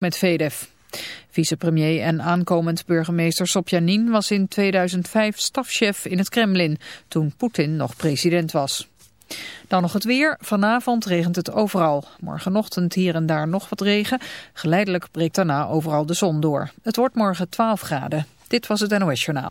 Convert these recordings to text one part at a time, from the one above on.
met VDF. Vicepremier en aankomend burgemeester Sobjanin was in 2005 stafchef in het Kremlin, toen Poetin nog president was. Dan nog het weer. Vanavond regent het overal. Morgenochtend hier en daar nog wat regen. Geleidelijk breekt daarna overal de zon door. Het wordt morgen 12 graden. Dit was het NOS Journaal.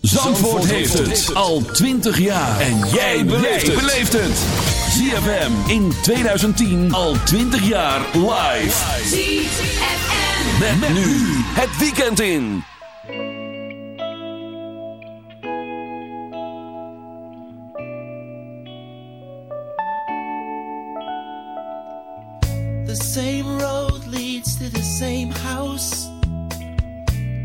Zandvoort heeft het al 20 jaar. En jij beleeft het. ZFM in 2010 al 20 jaar live. ZFM. Met, met nu het weekend in. The same road leads to the same house.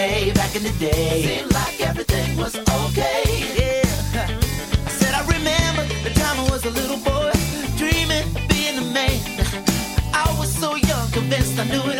In the day. Seemed like everything was okay. Yeah. I said I remember the time I was a little boy, dreaming being a man. I was so young, convinced I knew it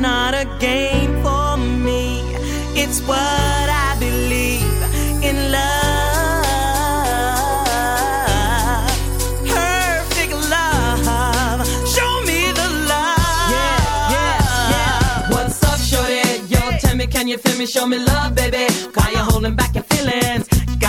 Not a game for me? It's what I believe in love. Perfect love. Show me the love. Yeah, yeah, yeah. What's up, shorty? Yo, tell me, can you feel me? Show me love, baby. Why you holding back your?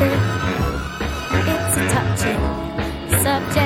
it. It's a touching subject.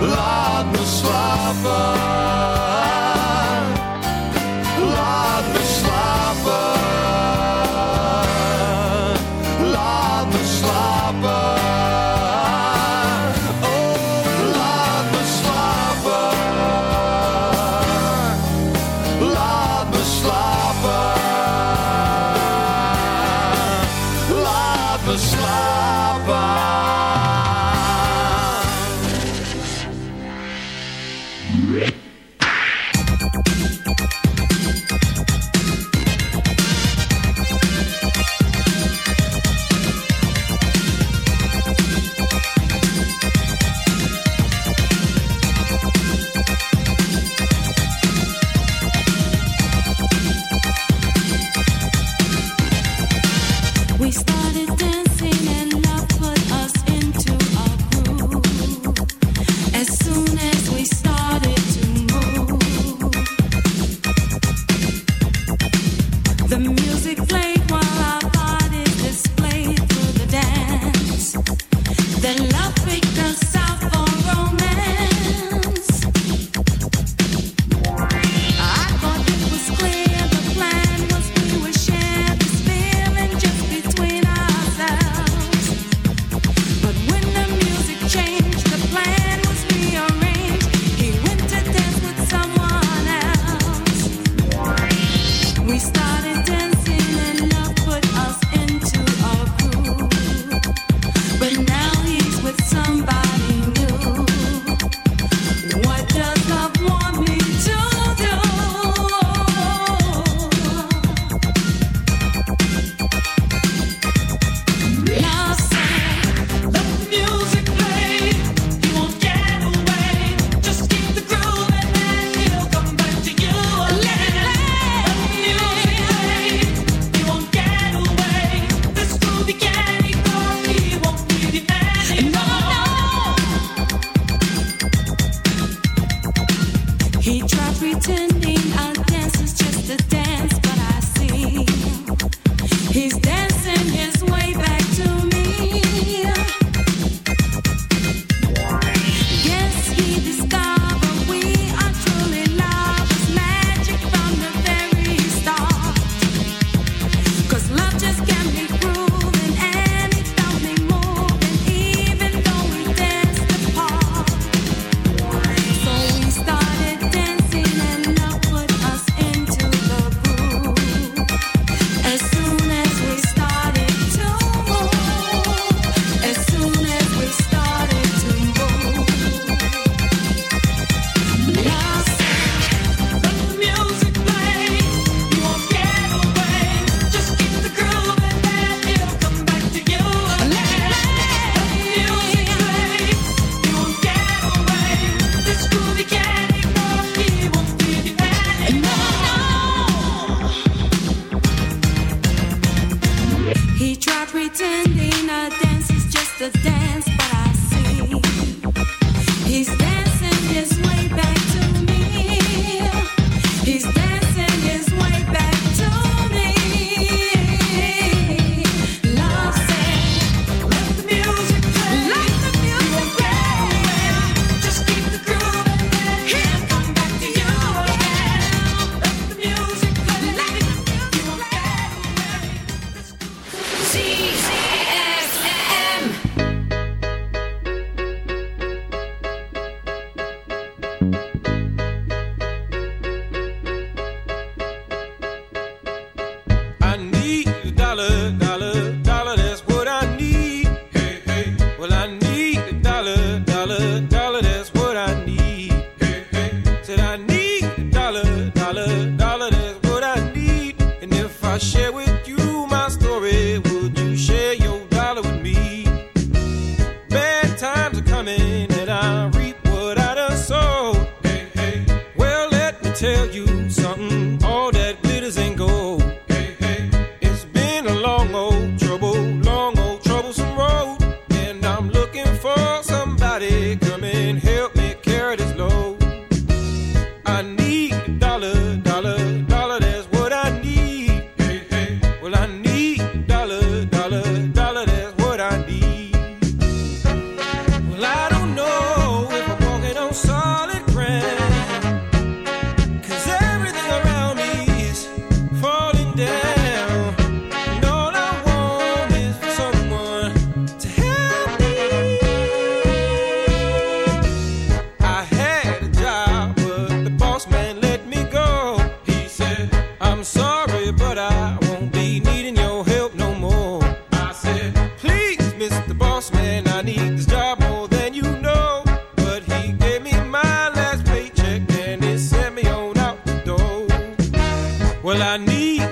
laat me slapen.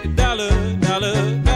dollar, dollar, dollar.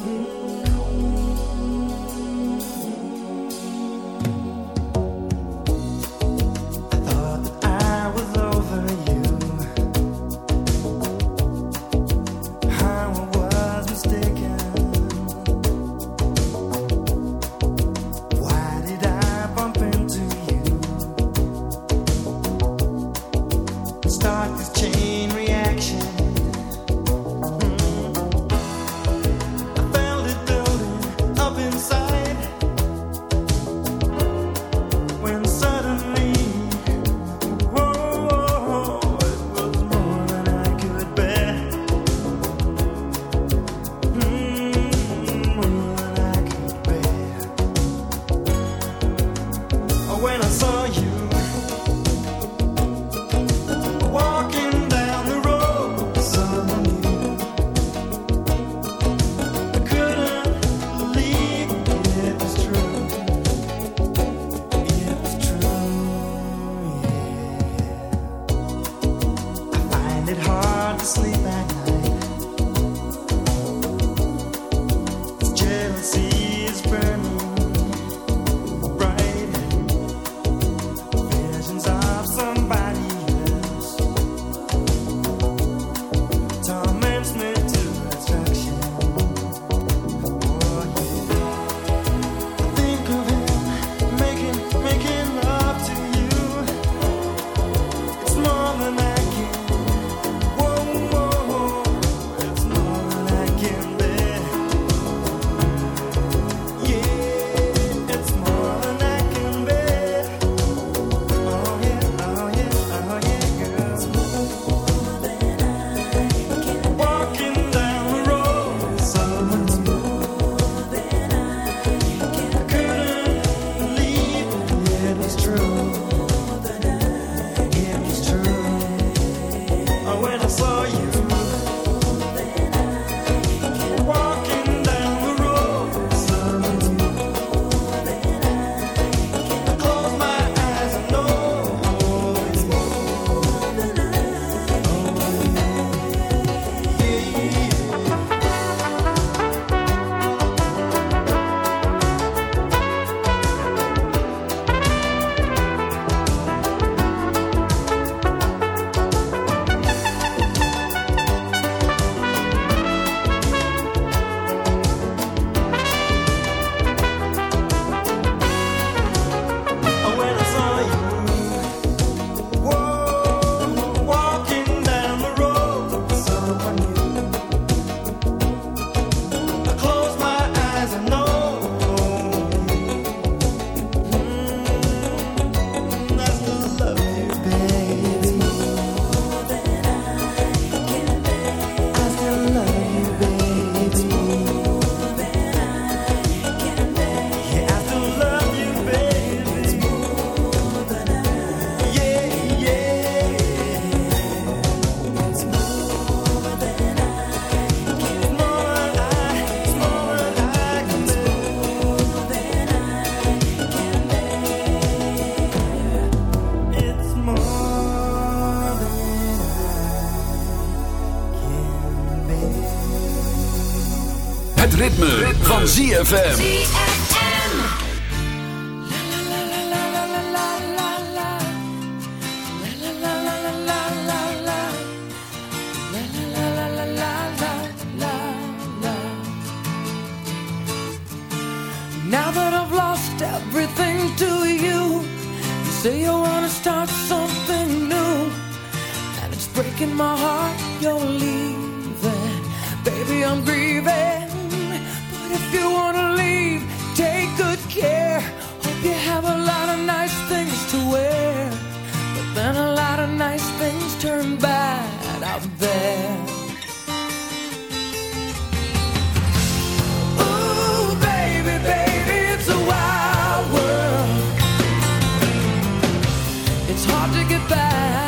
Mm-hmm. ritme, ritme. van ZFM. Now that I've lost everything to you, you say you wanna start something new, and it's breaking my heart. You're leaving, baby. I'm grieving. If you wanna leave, take good care. Hope you have a lot of nice things to wear. But then a lot of nice things turn bad out there. Ooh, baby, baby, it's a wild world. It's hard to get back.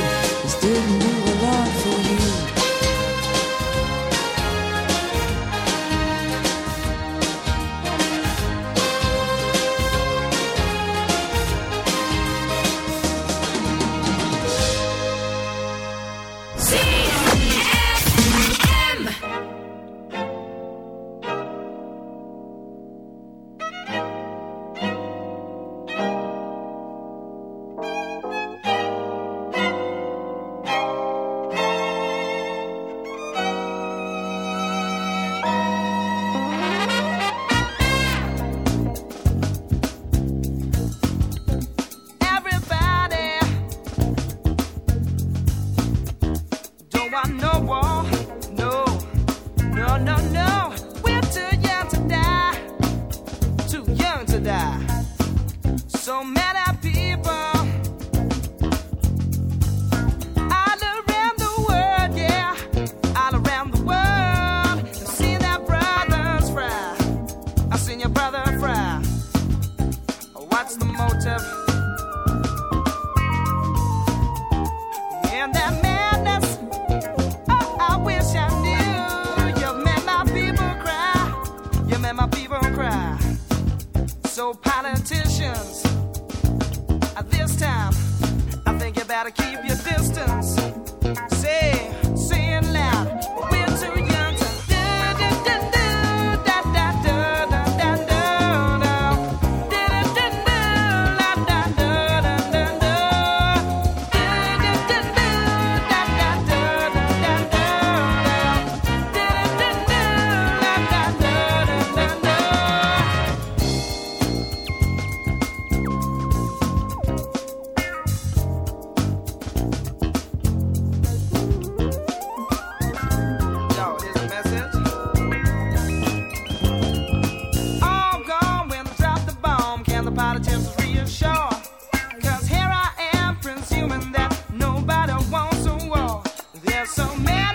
so mad.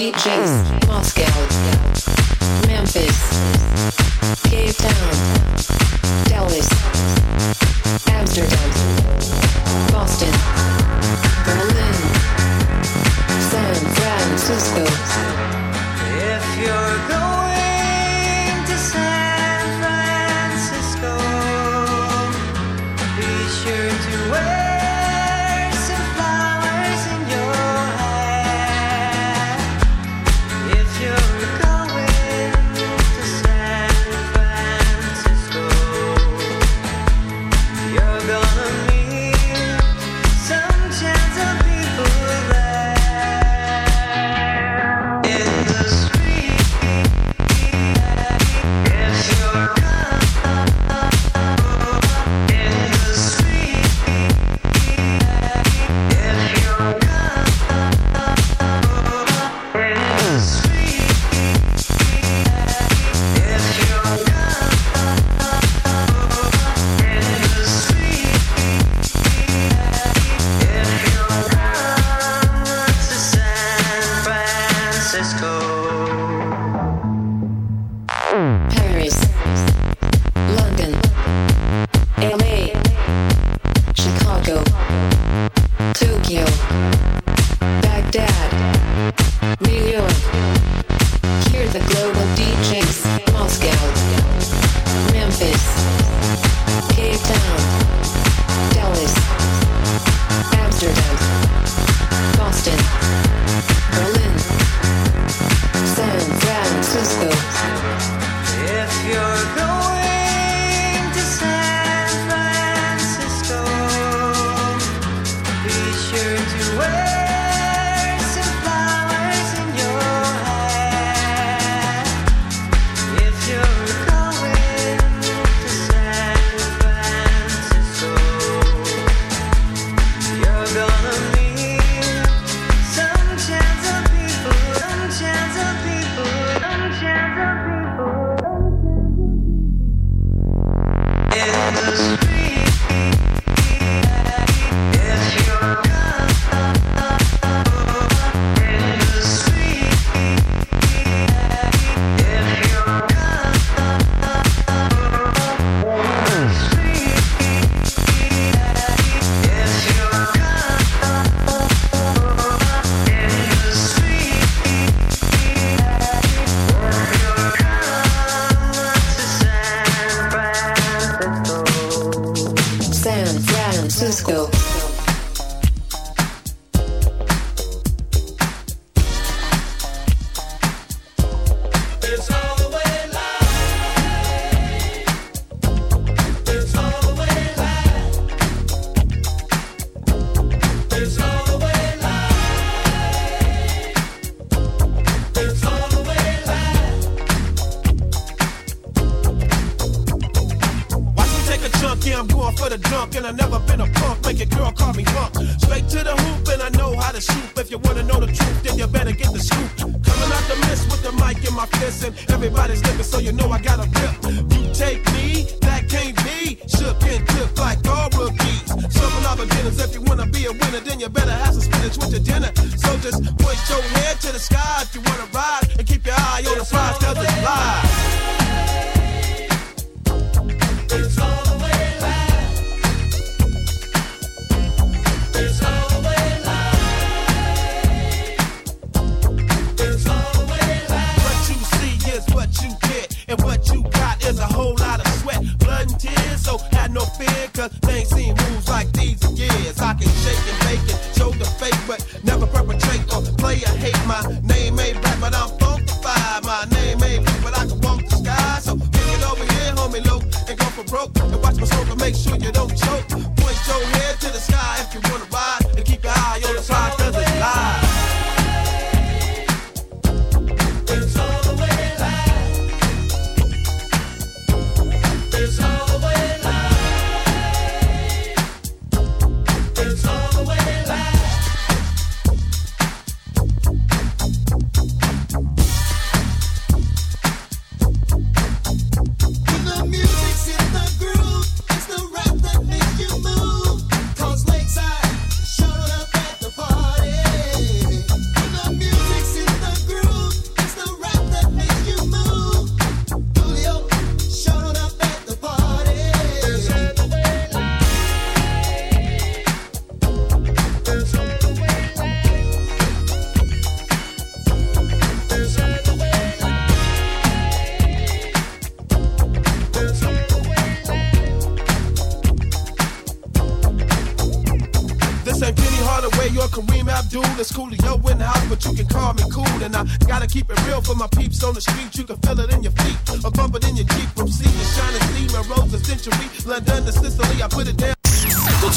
DJs. Moscow, Memphis, Cape Town, Dallas, Amsterdam,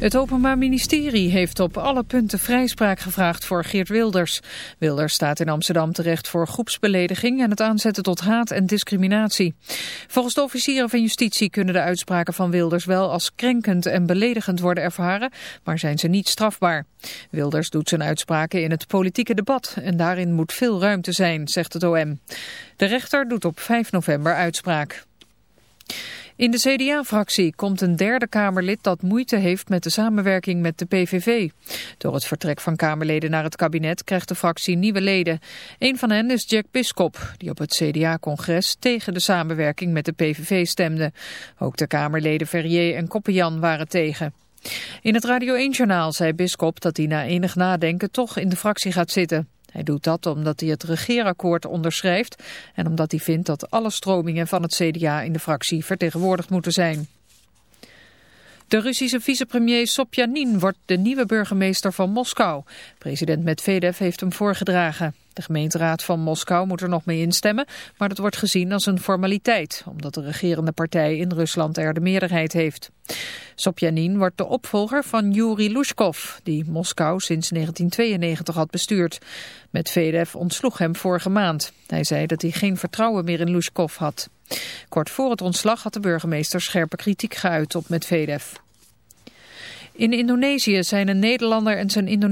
Het Openbaar Ministerie heeft op alle punten vrijspraak gevraagd voor Geert Wilders. Wilders staat in Amsterdam terecht voor groepsbelediging en het aanzetten tot haat en discriminatie. Volgens de officieren van justitie kunnen de uitspraken van Wilders wel als krenkend en beledigend worden ervaren, maar zijn ze niet strafbaar. Wilders doet zijn uitspraken in het politieke debat en daarin moet veel ruimte zijn, zegt het OM. De rechter doet op 5 november uitspraak. In de CDA-fractie komt een derde Kamerlid dat moeite heeft met de samenwerking met de PVV. Door het vertrek van Kamerleden naar het kabinet krijgt de fractie nieuwe leden. Een van hen is Jack Biskop, die op het CDA-congres tegen de samenwerking met de PVV stemde. Ook de Kamerleden Verrier en Koppenjan waren tegen. In het Radio 1-journaal zei Biskop dat hij na enig nadenken toch in de fractie gaat zitten. Hij doet dat omdat hij het regeerakkoord onderschrijft en omdat hij vindt dat alle stromingen van het CDA in de fractie vertegenwoordigd moeten zijn. De Russische vicepremier Sobjanin wordt de nieuwe burgemeester van Moskou. President Medvedev heeft hem voorgedragen. De gemeenteraad van Moskou moet er nog mee instemmen, maar dat wordt gezien als een formaliteit, omdat de regerende partij in Rusland er de meerderheid heeft. Sobjanin wordt de opvolger van Yuri Lushkov, die Moskou sinds 1992 had bestuurd. Medvedev ontsloeg hem vorige maand. Hij zei dat hij geen vertrouwen meer in Lushkov had. Kort voor het ontslag had de burgemeester scherpe kritiek geuit op Medvedev. In Indonesië zijn een Nederlander en zijn Indonesië